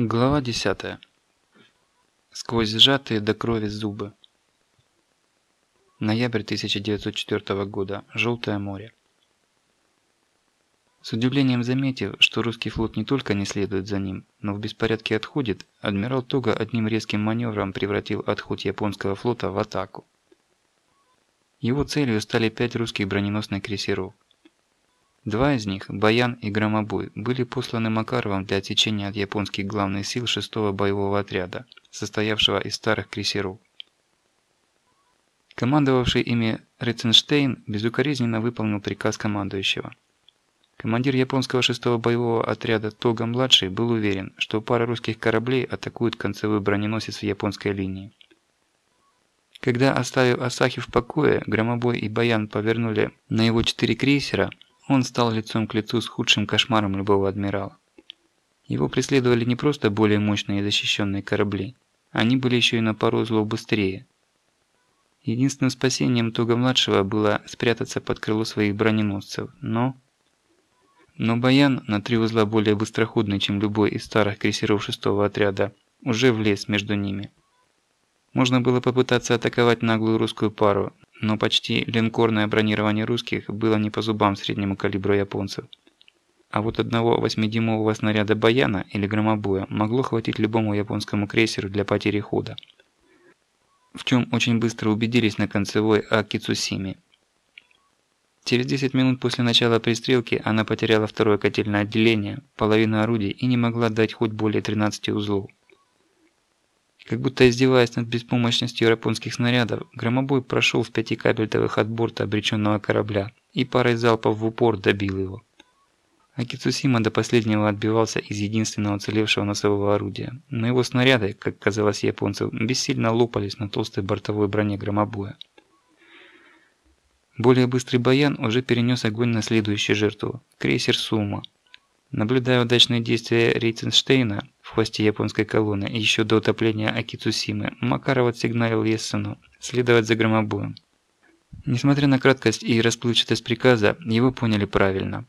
Глава 10. Сквозь сжатые до крови зубы. Ноябрь 1904 года. Желтое море. С удивлением заметив, что русский флот не только не следует за ним, но в беспорядке отходит, адмирал Тога одним резким маневром превратил отход японского флота в атаку. Его целью стали пять русских броненосных крейсеров – Два из них, Баян и Громобой, были посланы Макаровым для отсечения от японских главных сил 6-го боевого отряда, состоявшего из старых крейсеров. Командовавший ими Реценштейн безукоризненно выполнил приказ командующего. Командир японского 6-го боевого отряда Тога-младший был уверен, что пара русских кораблей атакует концевой броненосец в японской линии. Когда, оставив Асахи в покое, Громобой и Баян повернули на его четыре крейсера – он стал лицом к лицу с худшим кошмаром любого адмирала. Его преследовали не просто более мощные и защищенные корабли, они были еще и на пару узлов быстрее. Единственным спасением Туга-младшего было спрятаться под крыло своих броненосцев, но... Но Баян, на три узла более быстроходный, чем любой из старых крейсеров шестого отряда, уже влез между ними. Можно было попытаться атаковать наглую русскую пару, но почти линкорное бронирование русских было не по зубам среднему калибру японцев. А вот одного 8-дюймового снаряда Баяна или громобоя могло хватить любому японскому крейсеру для потери хода. В чем очень быстро убедились на концевой Акицусиме. Через 10 минут после начала пристрелки она потеряла второе котельное отделение, половину орудий и не могла дать хоть более 13 узлов. Как будто издеваясь над беспомощностью японских снарядов, громобой прошел в пяти кабельтовых от борта обреченного корабля и парой залпов в упор добил его. Акицусима до последнего отбивался из единственного уцелевшего носового орудия, но его снаряды, как казалось японцам, бессильно лопались на толстой бортовой броне громобоя. Более быстрый Баян уже перенес огонь на следующую жертву – крейсер Сума. Наблюдая удачные действия Рейтенштейна, в хвосте японской колонны еще до утопления Акицусимы, Макаров отсигналил Ессену следовать за громобоем. Несмотря на краткость и расплывчатость приказа, его поняли правильно.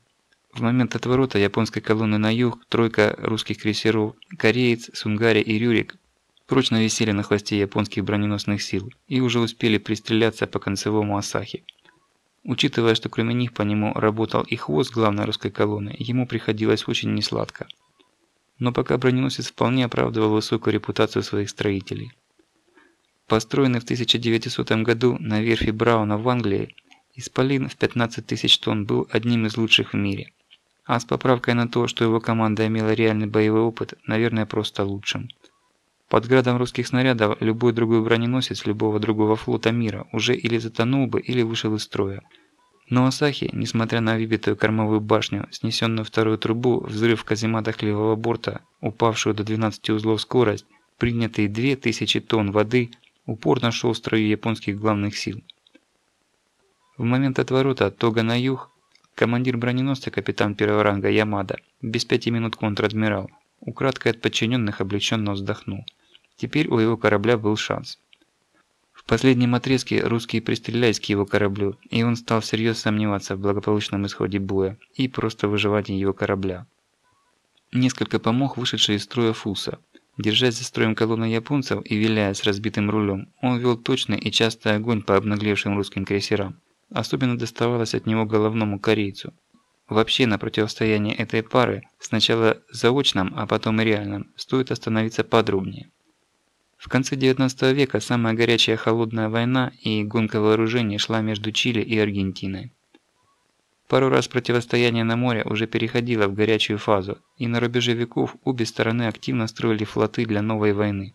В момент отворота японской колонны на юг тройка русских крейсеров «Кореец», «Сунгари» и «Рюрик» прочно висели на хвосте японских броненосных сил и уже успели пристреляться по концевому Асахи. Учитывая, что кроме них по нему работал и хвост главной русской колонны, ему приходилось очень несладко но пока броненосец вполне оправдывал высокую репутацию своих строителей. Построенный в 1900 году на верфи Брауна в Англии, Исполин в 15 тысяч тонн был одним из лучших в мире. А с поправкой на то, что его команда имела реальный боевой опыт, наверное, просто лучшим. Под градом русских снарядов любой другой броненосец любого другого флота мира уже или затонул бы, или вышел из строя – но Асахи, несмотря на выбитую кормовую башню, снесенную вторую трубу, взрыв в казематах левого борта, упавшую до 12 узлов скорость, принятые 2000 тонн воды, упорно шел строю японских главных сил. В момент отворота Тога на юг, командир броненосца капитан первого ранга Ямада, без пяти минут контр-адмирал, украдкой от подчиненных облегченно вздохнул. Теперь у его корабля был шанс последнем отрезке русские пристрелялись к его кораблю, и он стал всерьез сомневаться в благополучном исходе боя и просто выживании его корабля. Несколько помог вышедший из строя Фуса. Держась за строем колонны японцев и виляя с разбитым рулем, он вел точный и частый огонь по обнаглевшим русским крейсерам. Особенно доставалось от него головному корейцу. Вообще на противостоянии этой пары, сначала заочном, а потом и реальном, стоит остановиться подробнее. В конце 19 века самая горячая холодная война и гонка вооружений шла между Чили и Аргентиной. Пару раз противостояние на море уже переходило в горячую фазу, и на рубеже веков обе стороны активно строили флоты для новой войны.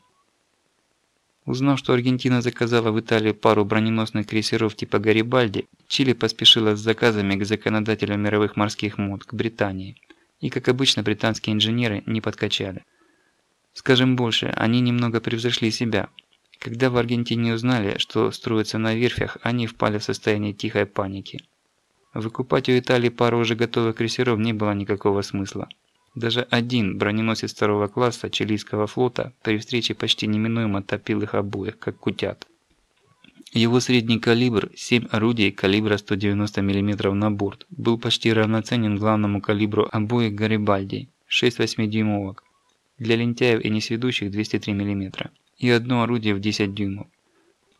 Узнав, что Аргентина заказала в Италию пару броненосных крейсеров типа Гарибальди, Чили поспешила с заказами к законодателю мировых морских мод, к Британии. И как обычно британские инженеры не подкачали. Скажем больше, они немного превзошли себя. Когда в Аргентине узнали, что строится на верфях, они впали в состояние тихой паники. Выкупать у Италии пару уже готовых крейсеров не было никакого смысла. Даже один броненосец второго класса чилийского флота при встрече почти неминуемо топил их обоих, как кутят. Его средний калибр, 7 орудий калибра 190 мм на борт, был почти равноценен главному калибру обоих Гарибальди, 6 8-дюймовок. Для лентяев и несведущих 203 мм и одно орудие в 10 дюймов.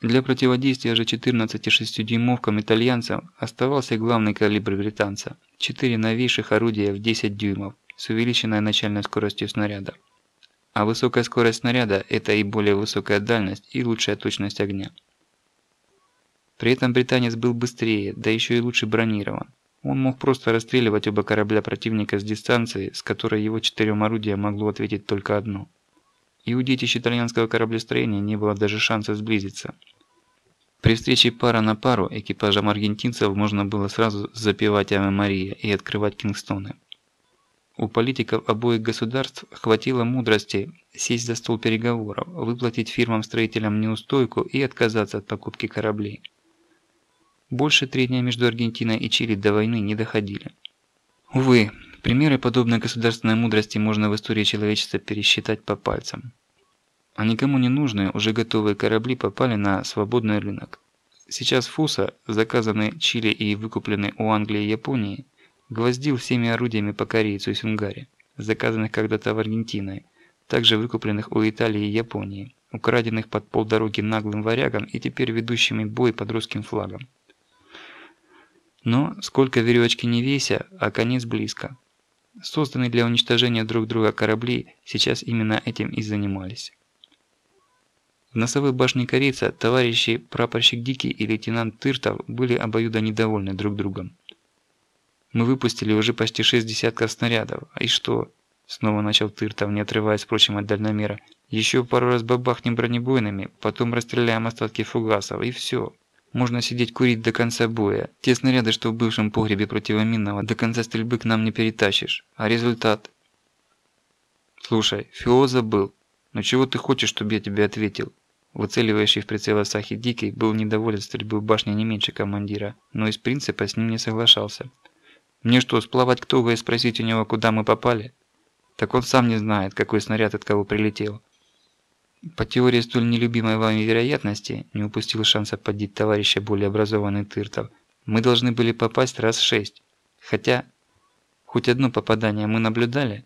Для противодействия же 14,6-дюймовкам итальянцам оставался главный калибр британца – 4 новейших орудия в 10 дюймов с увеличенной начальной скоростью снаряда. А высокая скорость снаряда – это и более высокая дальность и лучшая точность огня. При этом британец был быстрее, да еще и лучше бронирован. Он мог просто расстреливать оба корабля противника с дистанции, с которой его четырем орудиям могло ответить только одно. И у детищ итальянского кораблестроения не было даже шанса сблизиться. При встрече пара на пару экипажам аргентинцев можно было сразу запивать Аве Мария и открывать Кингстоны. У политиков обоих государств хватило мудрости сесть за стол переговоров, выплатить фирмам-строителям неустойку и отказаться от покупки кораблей. Больше трения между Аргентиной и Чили до войны не доходили. Увы, примеры подобной государственной мудрости можно в истории человечества пересчитать по пальцам. А никому не нужные, уже готовые корабли попали на свободный рынок. Сейчас Фуса, заказанный Чили и выкупленный у Англии и Японии, гвоздил всеми орудиями по корейцу и Сунгаре, заказанных когда-то в Аргентине, также выкупленных у Италии и Японии, украденных под полдороги наглым варягом и теперь ведущими бой под русским флагом. Но сколько веревочки не веся, а конец близко. Созданные для уничтожения друг друга корабли сейчас именно этим и занимались. В носовой башне корейца товарищи прапорщик Дикий и лейтенант Тыртов были обоюдо недовольны друг другом. «Мы выпустили уже почти шесть десятков снарядов, а и что?» Снова начал Тыртов, не отрываясь, впрочем, от дальномера. «Еще пару раз бабахнем бронебойными, потом расстреляем остатки фугасов, и все. Можно сидеть курить до конца боя. Те снаряды, что в бывшем погребе противоминного, до конца стрельбы к нам не перетащишь. А результат? Слушай, Фио забыл. Но чего ты хочешь, чтобы я тебе ответил? Выцеливающий в прицел Асахи Дикий был недоволен стрельбой в башне не меньше командира, но из принципа с ним не соглашался. Мне что, сплавать к Того и спросить у него, куда мы попали? Так он сам не знает, какой снаряд от кого прилетел. По теории столь нелюбимой вами вероятности, не упустил шанса поддеть товарища более образованный Тыртов, мы должны были попасть раз шесть. Хотя, хоть одно попадание мы наблюдали.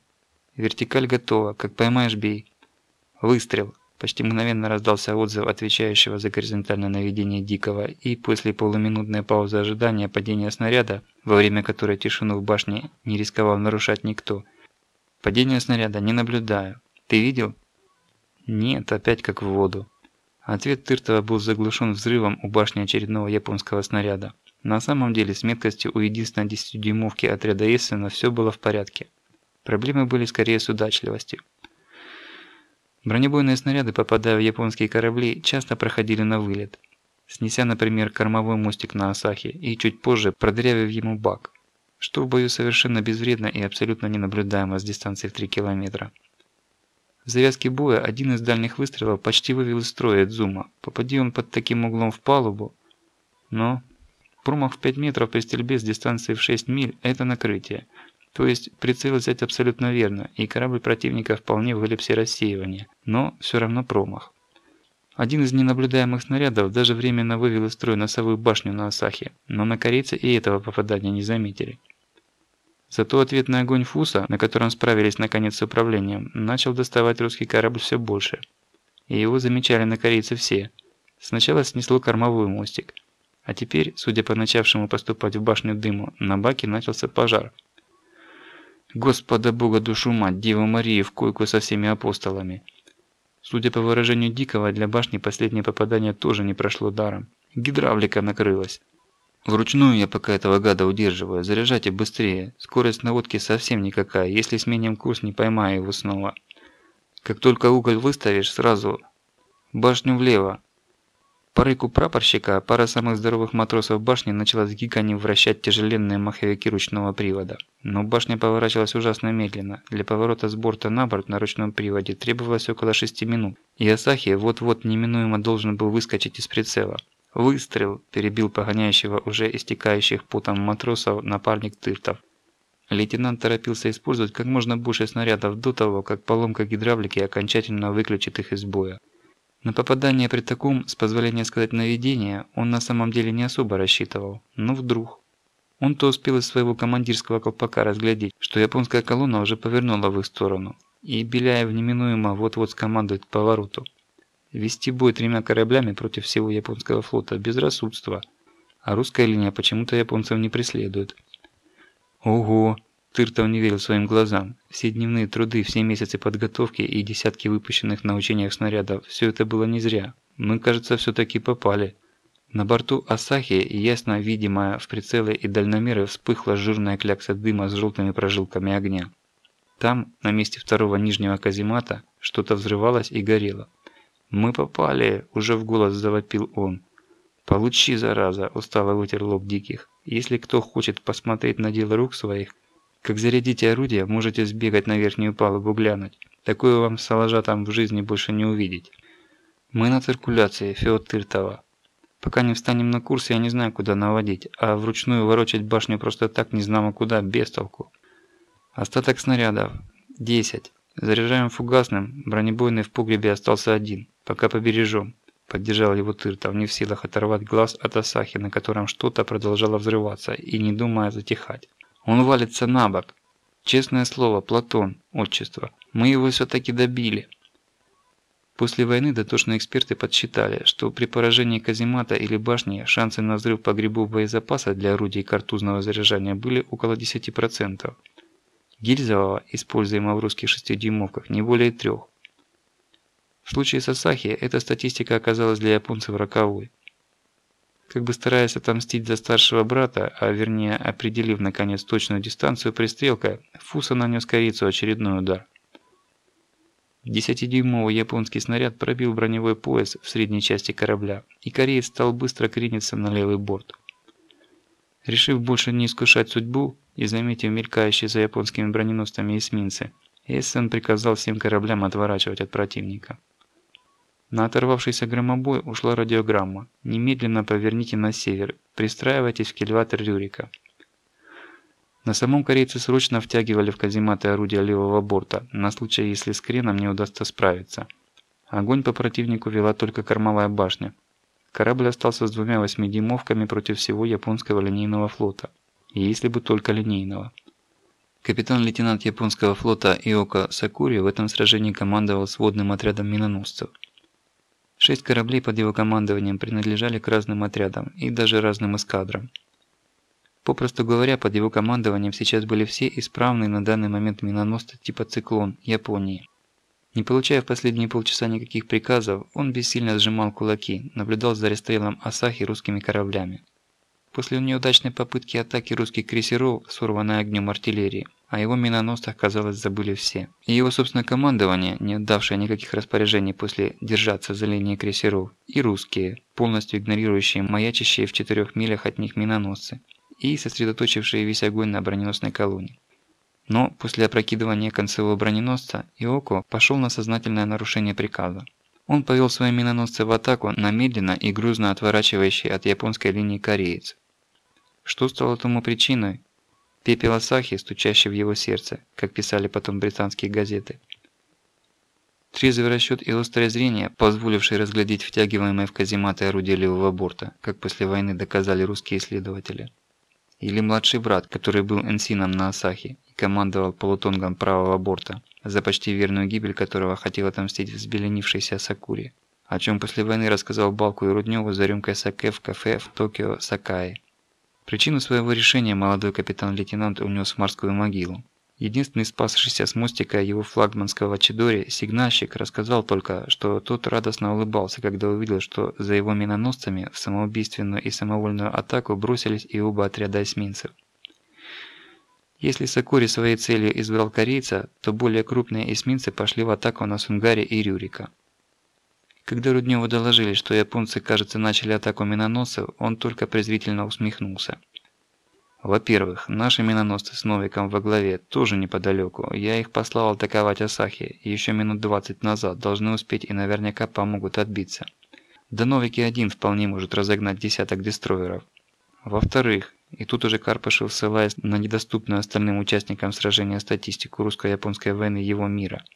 Вертикаль готова, как поймаешь бей. Выстрел. Почти мгновенно раздался отзыв отвечающего за горизонтальное наведение Дикого, и после полуминутной паузы ожидания падения снаряда, во время которой тишину в башне не рисковал нарушать никто, «Падение снаряда не наблюдаю. Ты видел?» Нет, опять как в воду. Ответ Тыртова был заглушен взрывом у башни очередного японского снаряда. На самом деле с меткостью у единственной 10-дюймовки отряда Эссена все было в порядке. Проблемы были скорее с удачливостью. Бронебойные снаряды, попадая в японские корабли, часто проходили на вылет, снеся, например, кормовой мостик на Асахе и чуть позже продырявив ему бак, что в бою совершенно безвредно и абсолютно ненаблюдаемо с дистанции в 3 километра. В завязке боя один из дальних выстрелов почти вывел из строя Дзума. Попади он под таким углом в палубу. Но промах в 5 метров при стрельбе с дистанции в 6 миль – это накрытие. То есть прицел взять абсолютно верно, и корабль противника вполне в эллипсе рассеивания, но все равно промах. Один из ненаблюдаемых снарядов даже временно вывел из строя носовую башню на Асахе, но на корейце и этого попадания не заметили. Зато ответный огонь Фуса, на котором справились наконец с управлением, начал доставать русский корабль все больше. И его замечали на корейце все. Сначала снесло кормовой мостик. А теперь, судя по начавшему поступать в башню дыму, на баке начался пожар. Господа Бога душу мать, Деву Марию в койку со всеми апостолами. Судя по выражению Дикого, для башни последнее попадание тоже не прошло даром. Гидравлика накрылась. Вручную я пока этого гада удерживаю. Заряжайте быстрее. Скорость наводки совсем никакая. Если сменим курс, не поймаю его снова. Как только уголь выставишь, сразу башню влево. По рыку прапорщика пара самых здоровых матросов башни начала с гиканьем вращать тяжеленные маховики ручного привода. Но башня поворачивалась ужасно медленно. Для поворота с борта на борт на ручном приводе требовалось около 6 минут. И Асахи вот-вот неминуемо должен был выскочить из прицела. «Выстрел!» – перебил погоняющего уже истекающих потом матросов напарник Тыртов. Лейтенант торопился использовать как можно больше снарядов до того, как поломка гидравлики окончательно выключит их из боя. На попадание при таком, с позволения сказать наведение, он на самом деле не особо рассчитывал. Но вдруг. Он-то успел из своего командирского колпака разглядеть, что японская колонна уже повернула в их сторону. и Беляев неминуемо вот-вот скомандует к повороту. Вести бой тремя кораблями против всего японского флота – безрассудство, а русская линия почему-то японцев не преследует. Ого! Тыртов не верил своим глазам. Все дневные труды, все месяцы подготовки и десятки выпущенных на учениях снарядов – все это было не зря. Мы, кажется, все-таки попали. На борту Асахи, ясно видимая в прицелы и дальномеры, вспыхла жирная клякса дыма с желтыми прожилками огня. Там, на месте второго нижнего каземата, что-то взрывалось и горело. «Мы попали!» – уже в голос завопил он. «Получи, зараза!» – устало вытер лоб диких. «Если кто хочет посмотреть на дело рук своих, как зарядите орудие, можете сбегать на верхнюю палубу глянуть. Такое вам салажа там в жизни больше не увидеть. Мы на циркуляции, Феод Тыртова. Пока не встанем на курс, я не знаю, куда наводить, а вручную ворочать башню просто так не знамо куда, без толку. Остаток снарядов. 10. Заряжаем фугасным, бронебойный в погребе остался один. Пока побережем. Поддержал его Тыртов, не в силах оторвать глаз от Асахи, на котором что-то продолжало взрываться и не думая затихать. Он валится на бок. Честное слово, Платон, отчество. Мы его все-таки добили. После войны дотошные эксперты подсчитали, что при поражении каземата или башни шансы на взрыв погребов боезапаса для орудий картузного заряжания были около 10%. Гильзового, используемого в русских шестидюймовках, не более трех. В случае с Асахи эта статистика оказалась для японцев роковой. Как бы стараясь отомстить за старшего брата, а вернее определив наконец точную дистанцию пристрелка, Фуса нанес корейцу очередной удар. Десятидюймовый японский снаряд пробил броневой пояс в средней части корабля, и кореец стал быстро крениться на левый борт. Решив больше не искушать судьбу и заметив мелькающие за японскими броненосцами эсминцы, Эссен приказал всем кораблям отворачивать от противника. На оторвавшийся громобой ушла радиограмма. Немедленно поверните на север, пристраивайтесь в кильватор Рюрика. На самом корейцы срочно втягивали в казематы орудия левого борта, на случай, если с креном не удастся справиться. Огонь по противнику вела только кормовая башня. Корабль остался с двумя восьмидюймовками против всего японского линейного флота. Если бы только линейного. Капитан-лейтенант японского флота Иока Сакури в этом сражении командовал сводным отрядом миноносцев. Шесть кораблей под его командованием принадлежали к разным отрядам и даже разным эскадрам. Попросту говоря, под его командованием сейчас были все исправные на данный момент миноносцы типа «Циклон» Японии. Не получая в последние полчаса никаких приказов, он бессильно сжимал кулаки, наблюдал за расстрелом Асахи русскими кораблями. После неудачной попытки атаки русских крейсеров, сорванной огнем артиллерии, о его миноносцах, казалось, забыли все. И его собственное командование, не отдавшее никаких распоряжений после держаться за линией крейсеров, и русские, полностью игнорирующие маячащие в четырех милях от них миноносцы, и сосредоточившие весь огонь на броненосной колонне. Но после опрокидывания концевого броненосца Иоко пошел на сознательное нарушение приказа. Он повел свои миноносцы в атаку на медленно и грузно отворачивающий от японской линии кореец. Что стало тому причиной? Пепел Асахи, стучащий в его сердце, как писали потом британские газеты. Трезвый расчет и острое зрение, позволившие разглядеть втягиваемые в казематы орудия левого борта, как после войны доказали русские исследователи. Или младший брат, который был энсином на Асахи и командовал полутонгом правого борта, за почти верную гибель которого хотел отомстить взбеленившийся Сакури, о чем после войны рассказал Балку и Рудневу за рюмкой саке в кафе в Токио Сакаи. Причину своего решения молодой капитан-лейтенант унес в морскую могилу. Единственный спасшийся с мостика его флагманского Чидори, сигнальщик, рассказал только, что тот радостно улыбался, когда увидел, что за его миноносцами в самоубийственную и самовольную атаку бросились и оба отряда эсминцев. Если Сакури своей целью избрал корейца, то более крупные эсминцы пошли в атаку на Сунгари и Рюрика. Когда Рудневу доложили, что японцы, кажется, начали атаку миноносцев, он только презрительно усмехнулся. Во-первых, наши миноносцы с Новиком во главе тоже неподалеку. Я их послал атаковать Асахи, еще минут 20 назад, должны успеть и наверняка помогут отбиться. Да Новики один вполне может разогнать десяток дестроеров. Во-вторых, и тут уже Карпышев, ссылаясь на недоступную остальным участникам сражения статистику русско-японской войны его мира –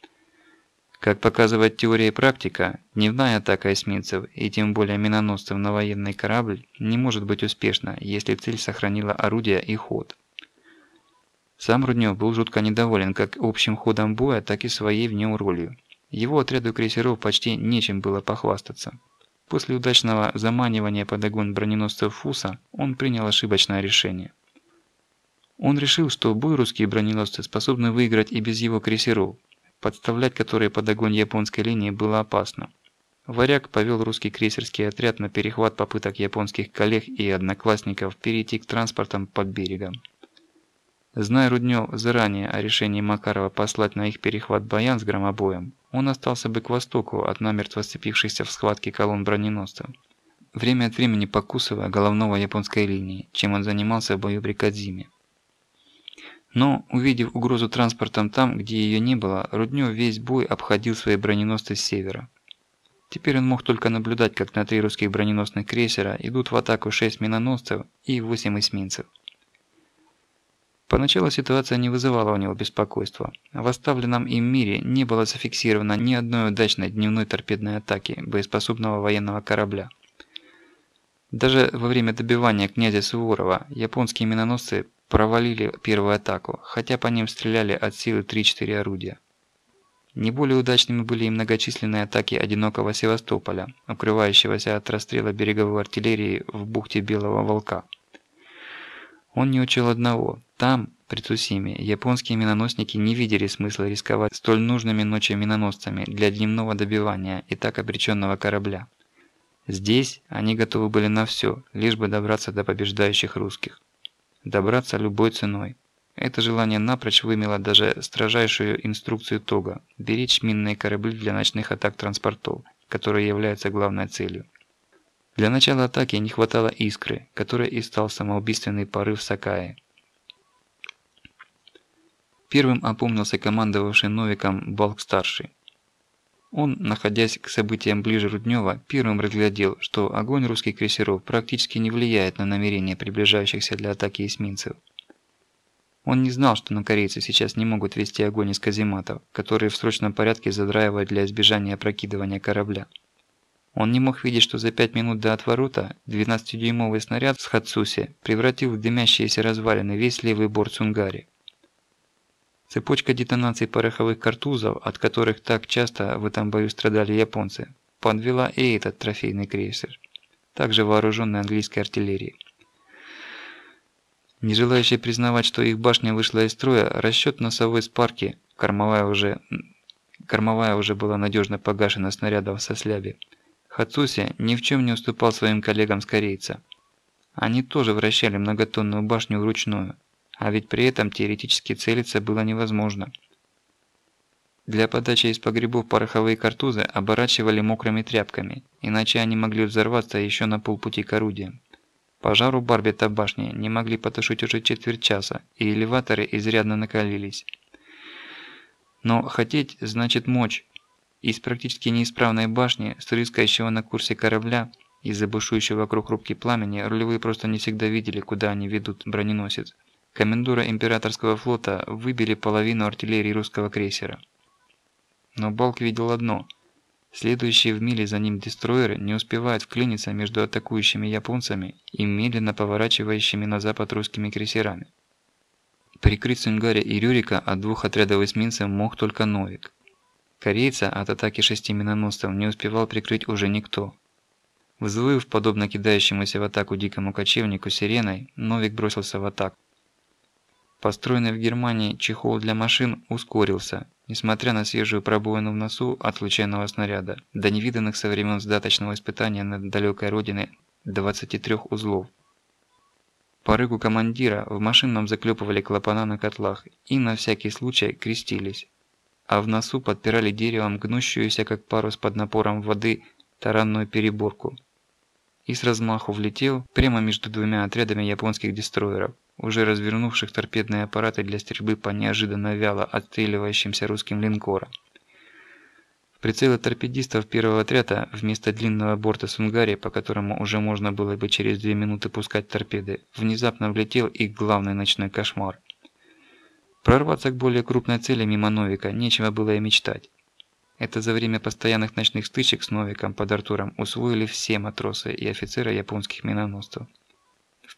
как показывает теория и практика, дневная атака эсминцев и тем более миноносцев на военный корабль не может быть успешна, если цель сохранила орудие и ход. Сам Руднев был жутко недоволен как общим ходом боя, так и своей в нем ролью. Его отряду крейсеров почти нечем было похвастаться. После удачного заманивания под огонь броненосцев Фуса он принял ошибочное решение. Он решил, что бой русские броненосцы способны выиграть и без его крейсеров, подставлять которые под огонь японской линии было опасно. Варяг повел русский крейсерский отряд на перехват попыток японских коллег и одноклассников перейти к транспортам под берегом. Зная Руднев заранее о решении Макарова послать на их перехват баян с громобоем, он остался бы к востоку от намертво сцепившихся в схватке колонн броненосцев, время от времени покусывая головного японской линии, чем он занимался в бою при Кадзиме. Но, увидев угрозу транспортом там, где ее не было, Руднев весь бой обходил свои броненосцы с севера. Теперь он мог только наблюдать, как на три русских броненосных крейсера идут в атаку 6 миноносцев и 8 эсминцев. Поначалу ситуация не вызывала у него беспокойства. В оставленном им мире не было зафиксировано ни одной удачной дневной торпедной атаки боеспособного военного корабля. Даже во время добивания князя Суворова японские миноносцы провалили первую атаку, хотя по ним стреляли от силы 3-4 орудия. Не более удачными были и многочисленные атаки одинокого Севастополя, укрывающегося от расстрела береговой артиллерии в бухте Белого Волка. Он не учел одного. Там, при Цусиме, японские миноносники не видели смысла рисковать столь нужными ночью миноносцами для дневного добивания и так обреченного корабля. Здесь они готовы были на все, лишь бы добраться до побеждающих русских. Добраться любой ценой. Это желание напрочь вымело даже строжайшую инструкцию Тога – беречь минные корабли для ночных атак транспортов, которые являются главной целью. Для начала атаки не хватало искры, которой и стал самоубийственный порыв Сакаи. Первым опомнился командовавший Новиком Балк-старший. Он, находясь к событиям ближе Руднева, первым разглядел, что огонь русских крейсеров практически не влияет на намерения приближающихся для атаки эсминцев. Он не знал, что на корейцы сейчас не могут вести огонь из казематов, которые в срочном порядке задраивают для избежания опрокидывания корабля. Он не мог видеть, что за пять минут до отворота 12-дюймовый снаряд с Хацуси превратил в дымящиеся развалины весь левый борт Сунгари. Цепочка детонаций пороховых картузов, от которых так часто в этом бою страдали японцы, подвела и этот трофейный крейсер, также вооруженный английской артиллерией. Не желающие признавать, что их башня вышла из строя, расчет носовой спарки, кормовая уже, кормовая уже была надежно погашена снарядом со сляби, Хацуси ни в чем не уступал своим коллегам с корейца. Они тоже вращали многотонную башню вручную, а ведь при этом теоретически целиться было невозможно. Для подачи из погребов пороховые картузы оборачивали мокрыми тряпками, иначе они могли взорваться еще на полпути к орудиям. Пожар у Барбета башни не могли потушить уже четверть часа, и элеваторы изрядно накалились. Но хотеть значит мочь, из практически неисправной башни, с рыскающего на курсе корабля, из-за бушующего вокруг рубки пламени, рулевые просто не всегда видели, куда они ведут броненосец. Комендура императорского флота выбили половину артиллерии русского крейсера. Но Балк видел одно. Следующие в миле за ним дестройеры не успевают вклиниться между атакующими японцами и медленно поворачивающими на запад русскими крейсерами. Прикрыть Сунгари и Рюрика от двух отрядов эсминцев мог только Новик. Корейца от атаки шести миноносцев не успевал прикрыть уже никто. Взвыв, подобно кидающемуся в атаку дикому кочевнику сиреной, Новик бросился в атаку. Построенный в Германии чехол для машин ускорился, несмотря на свежую пробоину в носу от случайного снаряда, до невиданных со времен сдаточного испытания над далекой родиной 23 узлов. По рыгу командира в машинном заклепывали клапана на котлах и на всякий случай крестились а в носу подпирали деревом гнущуюся как парус под напором воды таранную переборку. И с размаху влетел прямо между двумя отрядами японских дестройеров, уже развернувших торпедные аппараты для стрельбы по неожиданно вяло отстреливающимся русским линкорам. В прицелы торпедистов первого отряда вместо длинного борта Сунгари, по которому уже можно было бы через две минуты пускать торпеды, внезапно влетел их главный ночной кошмар – Прорваться к более крупной цели мимо Новика нечего было и мечтать. Это за время постоянных ночных стычек с Новиком под Артуром усвоили все матросы и офицеры японских миноносцев.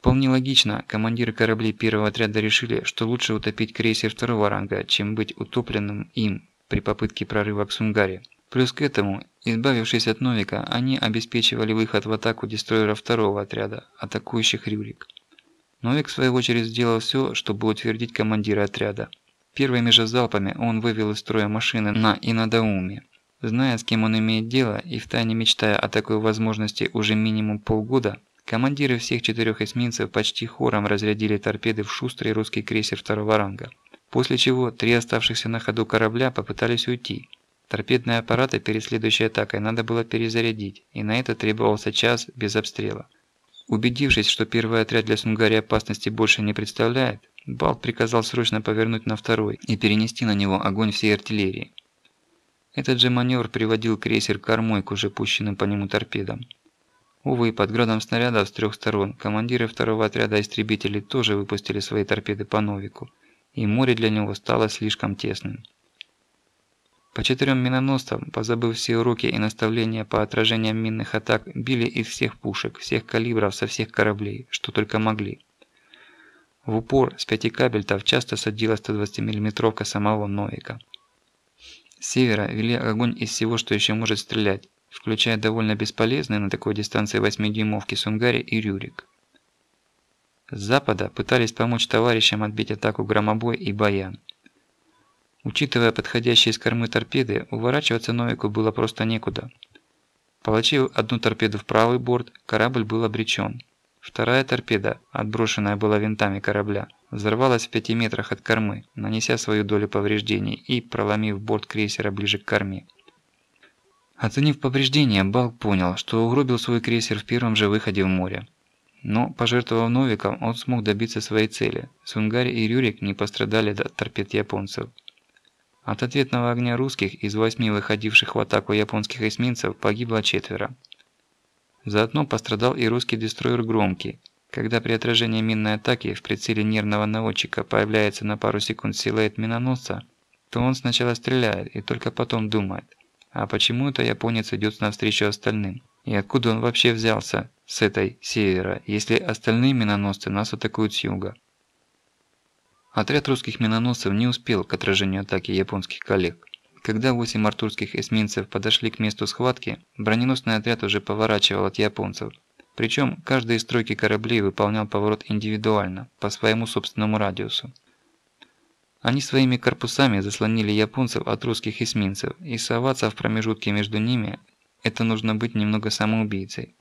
Вполне логично, командиры кораблей первого отряда решили, что лучше утопить крейсер второго ранга, чем быть утопленным им при попытке прорыва к Сунгаре. Плюс к этому, избавившись от Новика, они обеспечивали выход в атаку дестройера второго отряда, атакующих Рюрик. Новик в свою очередь сделал все, чтобы утвердить командира отряда. Первыми же залпами он вывел из строя машины на Инадауме. Зная, с кем он имеет дело, и втайне мечтая о такой возможности уже минимум полгода, командиры всех четырех эсминцев почти хором разрядили торпеды в шустрый русский крейсер второго ранга. После чего три оставшихся на ходу корабля попытались уйти. Торпедные аппараты перед следующей атакой надо было перезарядить, и на это требовался час без обстрела. Убедившись, что первый отряд для Сунгари опасности больше не представляет, Балт приказал срочно повернуть на второй и перенести на него огонь всей артиллерии. Этот же маневр приводил крейсер кормой к уже пущенным по нему торпедам. Увы, под градом снарядов с трех сторон командиры второго отряда истребителей тоже выпустили свои торпеды по Новику, и море для него стало слишком тесным. По четырем миноносцам, позабыв все уроки и наставления по отражениям минных атак, били из всех пушек, всех калибров, со всех кораблей, что только могли. В упор с пяти кабельтов часто садила 120 миллиметровка самого Новика. С севера вели огонь из всего, что еще может стрелять, включая довольно бесполезные на такой дистанции 8-дюймовки Сунгари и Рюрик. С запада пытались помочь товарищам отбить атаку Громобой и Баян. Учитывая подходящие из кормы торпеды, уворачиваться Новику было просто некуда. Получив одну торпеду в правый борт, корабль был обречен. Вторая торпеда, отброшенная была винтами корабля, взорвалась в пяти метрах от кормы, нанеся свою долю повреждений и проломив борт крейсера ближе к корме. Оценив повреждения, Балк понял, что угробил свой крейсер в первом же выходе в море. Но, пожертвовав Новиком, он смог добиться своей цели. Сунгари и Рюрик не пострадали от торпед японцев. От ответного огня русских из восьми выходивших в атаку японских эсминцев погибло четверо. Заодно пострадал и русский дестройер «Громкий». Когда при отражении минной атаки в прицеле нервного наводчика появляется на пару секунд силуэт миноносца, то он сначала стреляет и только потом думает, а почему это японец идет навстречу остальным? И откуда он вообще взялся с этой севера, если остальные миноносцы нас атакуют с юга? Отряд русских миноносцев не успел к отражению атаки японских коллег. Когда восемь артурских эсминцев подошли к месту схватки, броненосный отряд уже поворачивал от японцев. Причем каждый из тройки кораблей выполнял поворот индивидуально, по своему собственному радиусу. Они своими корпусами заслонили японцев от русских эсминцев, и соваться в промежутке между ними – это нужно быть немного самоубийцей.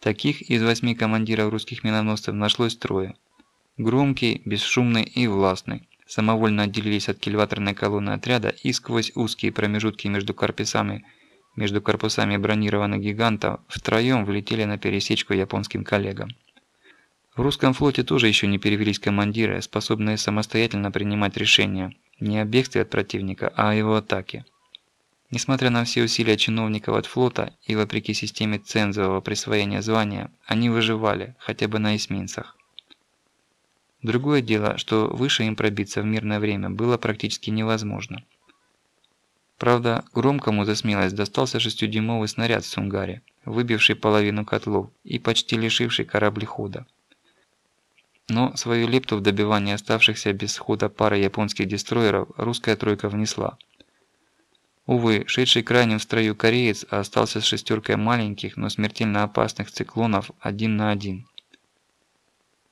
Таких из восьми командиров русских миноносцев нашлось трое – Громкий, бесшумный и властный. Самовольно отделились от кильваторной колонны отряда и сквозь узкие промежутки между корпусами, между корпусами бронированных гигантов втроем влетели на пересечку японским коллегам. В русском флоте тоже еще не перевелись командиры, способные самостоятельно принимать решения не о бегстве от противника, а о его атаке. Несмотря на все усилия чиновников от флота и вопреки системе цензового присвоения звания, они выживали, хотя бы на эсминцах. Другое дело, что выше им пробиться в мирное время было практически невозможно. Правда, громкому за смелость достался шестидюймовый снаряд в Сунгаре, выбивший половину котлов и почти лишивший корабли хода. Но свою лепту в добивание оставшихся без хода пары японских дестройеров русская тройка внесла. Увы, шедший крайним в строю кореец остался с шестеркой маленьких, но смертельно опасных циклонов один на один.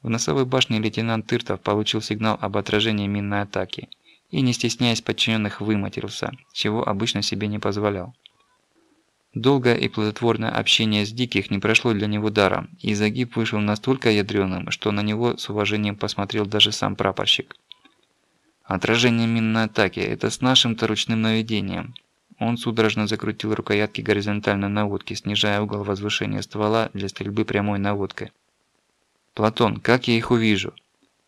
В носовой башне лейтенант Тыртов получил сигнал об отражении минной атаки и, не стесняясь подчиненных, выматерился, чего обычно себе не позволял. Долгое и плодотворное общение с Диких не прошло для него даром, и загиб вышел настолько ядреным, что на него с уважением посмотрел даже сам прапорщик. «Отражение минной атаки – это с нашим-то ручным наведением». Он судорожно закрутил рукоятки горизонтальной наводки, снижая угол возвышения ствола для стрельбы прямой наводкой. «Платон, как я их увижу?»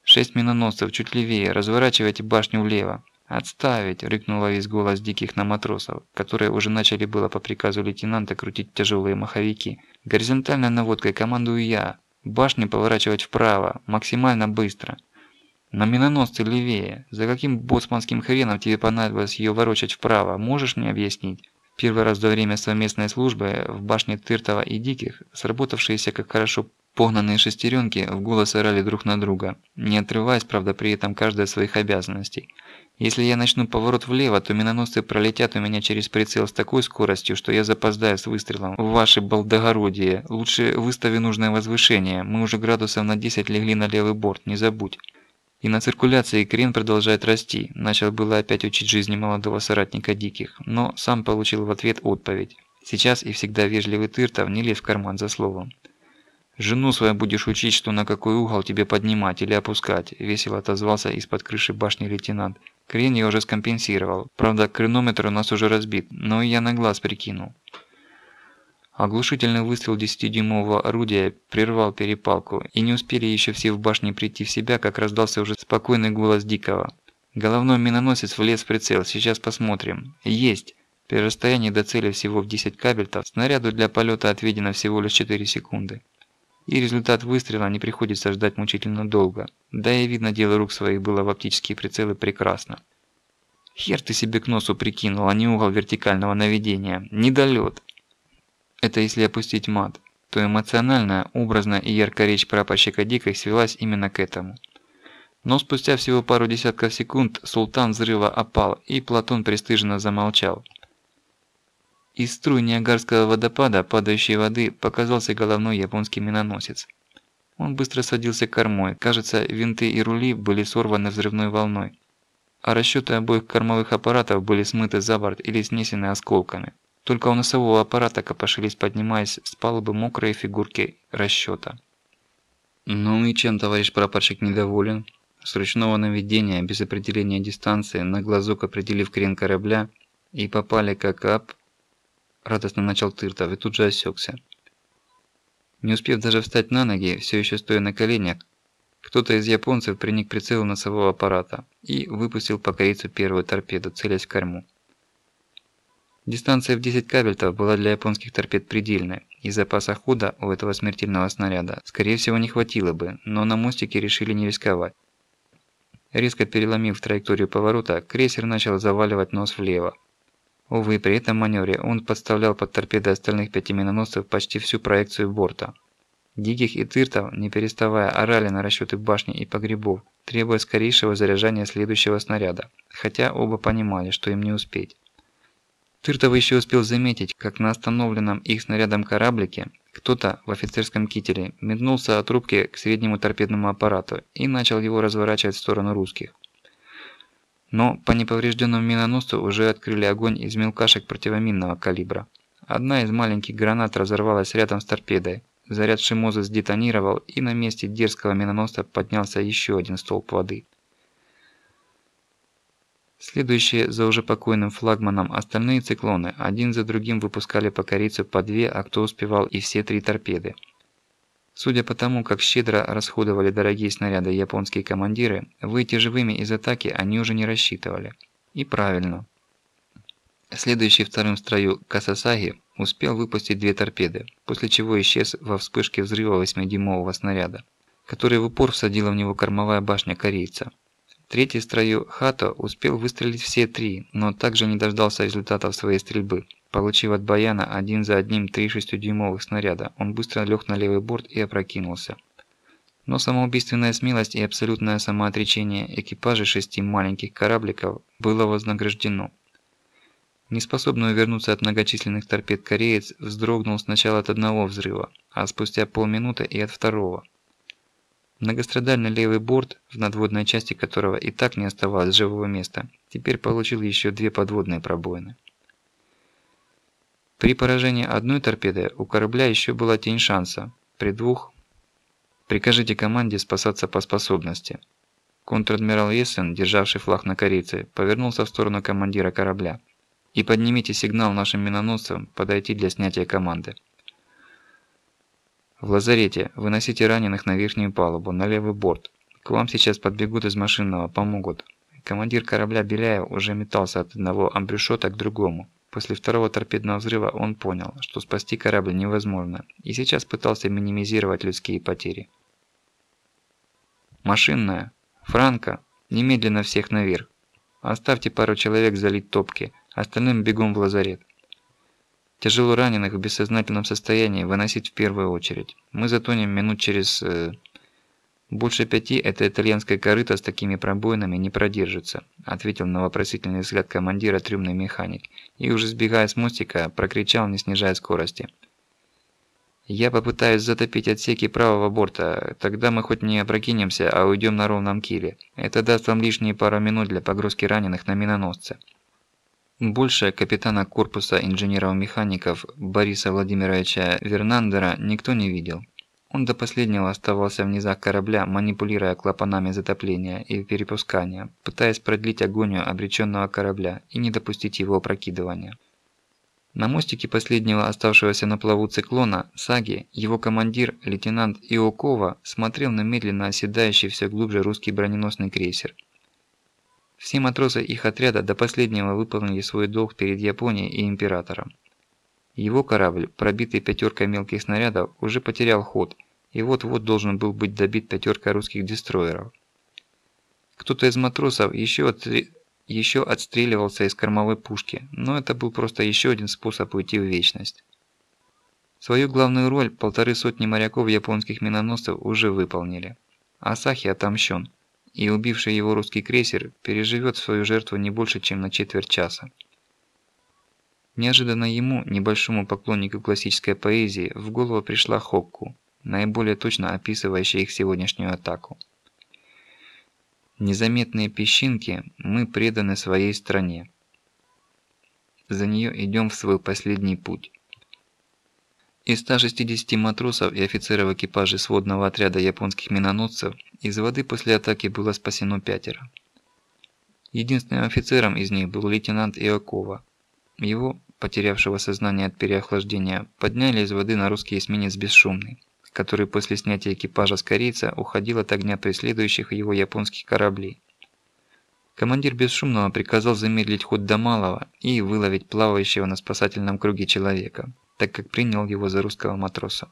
«Шесть миноносцев, чуть левее, разворачивайте башню влево». «Отставить!» – рыкнула весь голос диких на матросов, которые уже начали было по приказу лейтенанта крутить тяжелые маховики. «Горизонтальной наводкой командую я. Башню поворачивать вправо, максимально быстро». «На миноносцы левее. За каким боцманским хреном тебе понадобилось ее ворочать вправо, можешь мне объяснить?» Первый раз за время совместной службы в башне Тыртова и Диких, сработавшиеся как хорошо Погнанные шестеренки в голос орали друг на друга, не отрываясь, правда, при этом каждой от своих обязанностей. Если я начну поворот влево, то миноносцы пролетят у меня через прицел с такой скоростью, что я запоздаю с выстрелом. В ваше балдогородие. Лучше выстави нужное возвышение. Мы уже градусов на 10 легли на левый борт, не забудь. И на циркуляции крен продолжает расти. Начал было опять учить жизни молодого соратника Диких, но сам получил в ответ отповедь. Сейчас и всегда вежливый Тыртов не лез в карман за словом. «Жену свою будешь учить, что на какой угол тебе поднимать или опускать», – весело отозвался из-под крыши башни лейтенант. «Крен я уже скомпенсировал. Правда, кренометр у нас уже разбит, но я на глаз прикинул». Оглушительный выстрел 10-дюймового орудия прервал перепалку, и не успели еще все в башне прийти в себя, как раздался уже спокойный голос Дикого. «Головной миноносец влез в прицел, сейчас посмотрим». «Есть!» При расстоянии до цели всего в 10 кабельтов, снаряду для полета отведено всего лишь 4 секунды. И результат выстрела не приходится ждать мучительно долго. Да и видно дело рук своих было в оптические прицелы прекрасно. Хер ты себе к носу прикинул, а не угол вертикального наведения. Недолет. Это если опустить мат, то эмоциональная, образная и яркая речь прапорщика Дикой свелась именно к этому. Но спустя всего пару десятков секунд султан взрыва опал, и Платон пристыженно замолчал. Из струй Ниагарского водопада, падающей воды, показался головной японский миноносец. Он быстро садился кормой, кажется, винты и рули были сорваны взрывной волной. А расчеты обоих кормовых аппаратов были смыты за борт или снесены осколками. Только у носового аппарата копошились, поднимаясь с палубы мокрые фигурки расчета. «Ну и чем товарищ прапорщик недоволен?» С ручного наведения, без определения дистанции, на глазок определив крен корабля, и попали как ап радостно начал Тыртов и тут же осекся. Не успев даже встать на ноги, все еще стоя на коленях, кто-то из японцев приник к прицелу носового аппарата и выпустил по корейцу первую торпеду, целясь в корму. Дистанция в 10 кабельтов была для японских торпед предельной, и запаса хода у этого смертельного снаряда, скорее всего, не хватило бы, но на мостике решили не рисковать. Резко переломив траекторию поворота, крейсер начал заваливать нос влево, Увы, при этом маневре он подставлял под торпеды остальных пяти миноносцев почти всю проекцию борта. Диких и Тыртов, не переставая, орали на расчеты башни и погребов, требуя скорейшего заряжания следующего снаряда, хотя оба понимали, что им не успеть. Тыртов еще успел заметить, как на остановленном их снарядом кораблике кто-то в офицерском кителе метнулся от рубки к среднему торпедному аппарату и начал его разворачивать в сторону русских. Но по неповрежденному миноносцу уже открыли огонь из мелкашек противоминного калибра. Одна из маленьких гранат разорвалась рядом с торпедой. Заряд шимоза сдетонировал, и на месте дерзкого миноносца поднялся еще один столб воды. Следующие за уже покойным флагманом остальные циклоны один за другим выпускали по корейцу по две, а кто успевал и все три торпеды. Судя по тому, как щедро расходовали дорогие снаряды японские командиры, выйти живыми из атаки они уже не рассчитывали. И правильно. Следующий вторым строю Касасаги успел выпустить две торпеды, после чего исчез во вспышке взрыва 8-дюймового снаряда, который в упор всадила в него кормовая башня корейца. Третий строю Хато успел выстрелить все три, но также не дождался результатов своей стрельбы, Получив от Баяна один за одним три шестидюймовых снаряда, он быстро лег на левый борт и опрокинулся. Но самоубийственная смелость и абсолютное самоотречение экипажа шести маленьких корабликов было вознаграждено. Неспособный увернуться от многочисленных торпед кореец вздрогнул сначала от одного взрыва, а спустя полминуты и от второго. Многострадальный левый борт, в надводной части которого и так не оставалось живого места, теперь получил еще две подводные пробоины. При поражении одной торпеды у корабля еще была тень шанса. При двух прикажите команде спасаться по способности. Контр-адмирал Ессен, державший флаг на корице, повернулся в сторону командира корабля. И поднимите сигнал нашим миноносцам подойти для снятия команды. В лазарете выносите раненых на верхнюю палубу, на левый борт. К вам сейчас подбегут из машинного, помогут. Командир корабля Беляев уже метался от одного амбрюшота к другому. После второго торпедного взрыва он понял, что спасти корабль невозможно, и сейчас пытался минимизировать людские потери. «Машинная! Франко! Немедленно всех наверх! Оставьте пару человек залить топки, остальным бегом в лазарет!» Тяжело раненых в бессознательном состоянии выносить в первую очередь. Мы затонем минут через... Э, больше пяти эта итальянская корыта с такими пробоинами не продержится, ответил на вопросительный взгляд командира трюмный механик и уже сбегая с мостика прокричал, не снижая скорости. Я попытаюсь затопить отсеки правого борта, тогда мы хоть не опрокинемся, а уйдем на ровном киле. Это даст вам лишние пару минут для погрузки раненых на миноносце. Больше капитана корпуса инженеров-механиков Бориса Владимировича Вернандера никто не видел. Он до последнего оставался в низах корабля, манипулируя клапанами затопления и перепускания, пытаясь продлить агонию обреченного корабля и не допустить его опрокидывания. На мостике последнего оставшегося на плаву циклона, Саги, его командир, лейтенант Иокова, смотрел на медленно оседающий все глубже русский броненосный крейсер. Все матросы их отряда до последнего выполнили свой долг перед Японией и Императором. Его корабль, пробитый пятеркой мелких снарядов, уже потерял ход, и вот-вот должен был быть добит пятеркой русских дестройеров. Кто-то из матросов еще еще отстреливался из кормовой пушки, но это был просто еще один способ уйти в вечность. Свою главную роль полторы сотни моряков японских миноносцев уже выполнили. Асахи отомщен, и убивший его русский крейсер переживет свою жертву не больше, чем на четверть часа. Неожиданно ему, небольшому поклоннику классической поэзии, в голову пришла Хокку, наиболее точно описывающая их сегодняшнюю атаку. Незаметные песчинки, мы преданы своей стране. За нее идем в свой последний путь. Из 160 матросов и офицеров экипажа сводного отряда японских миноносцев из воды после атаки было спасено пятеро. Единственным офицером из них был лейтенант Иокова. Его, потерявшего сознание от переохлаждения, подняли из воды на русский эсминец «Бесшумный» который после снятия экипажа с корейца уходил от огня преследующих его японских кораблей. Командир бесшумного приказал замедлить ход до малого и выловить плавающего на спасательном круге человека, так как принял его за русского матроса.